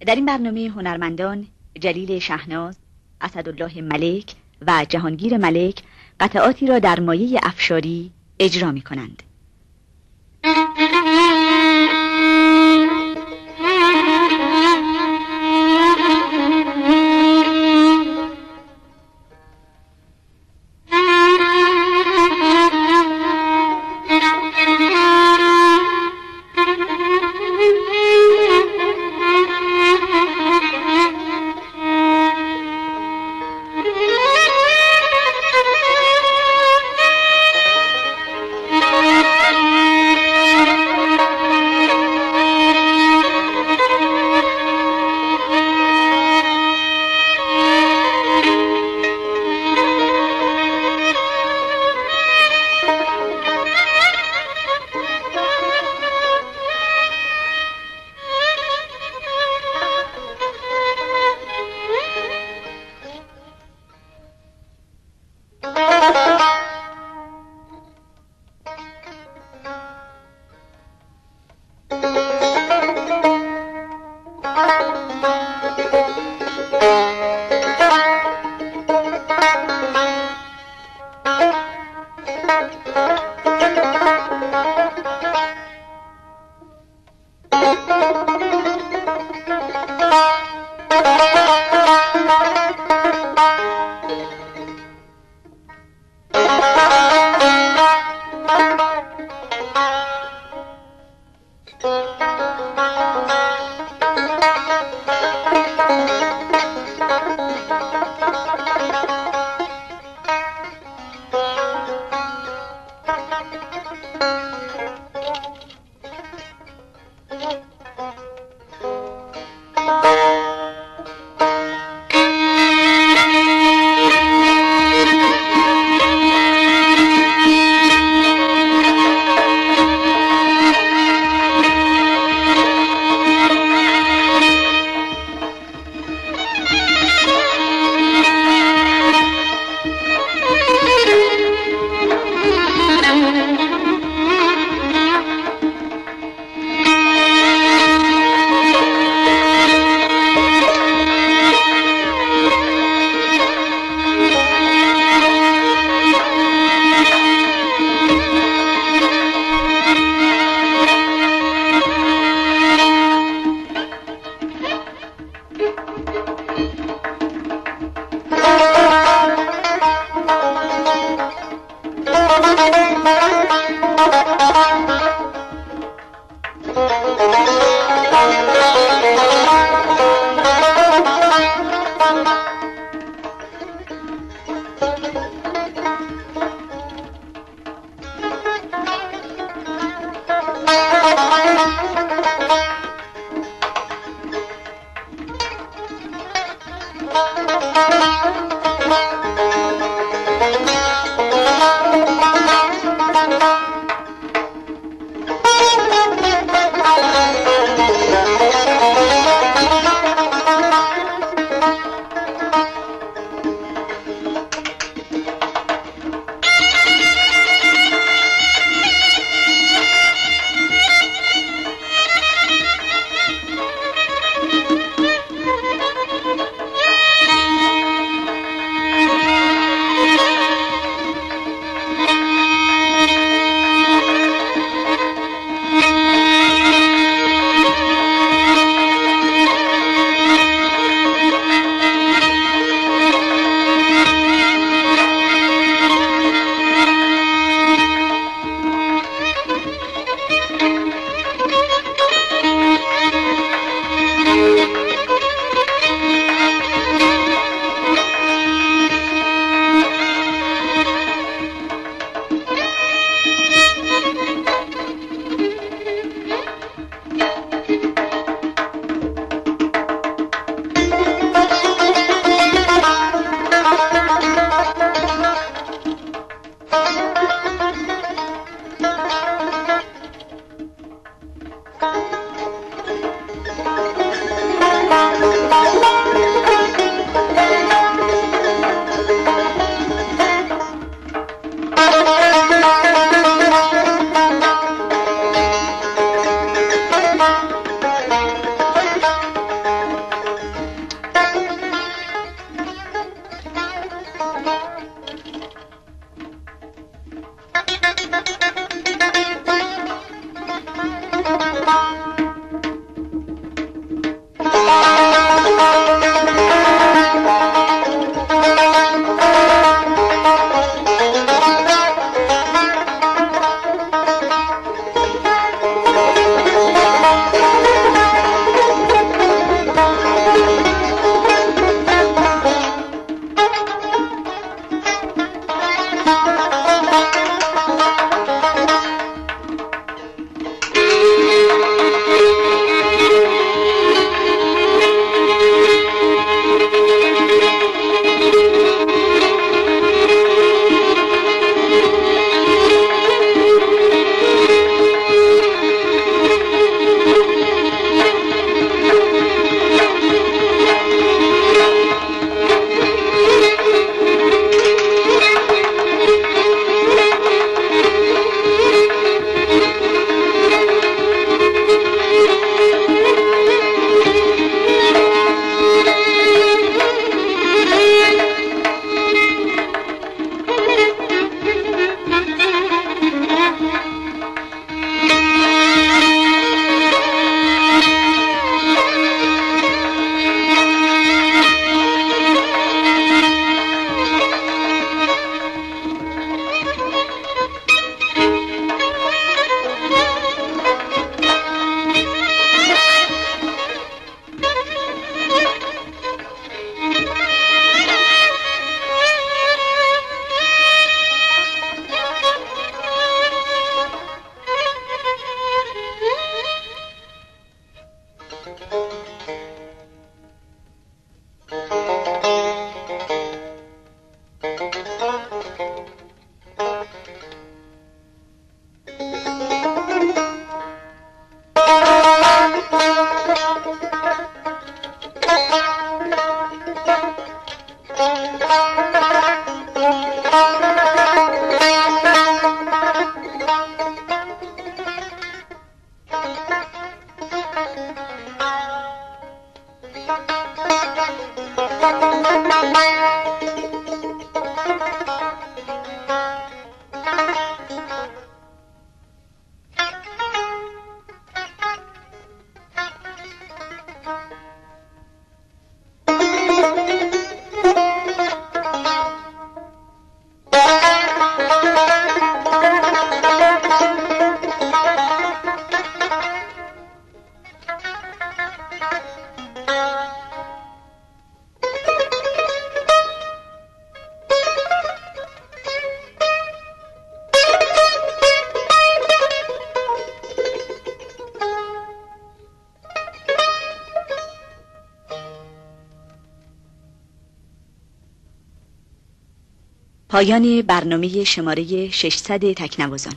در این برنامه هنرمندان جلیل شهناز، اسدالله ملک و جهانگیر ملک قطعاتی را در مایه افشاری اجرا می کنند. Thank you. پایان برنامه شماره 600 تکنوازان.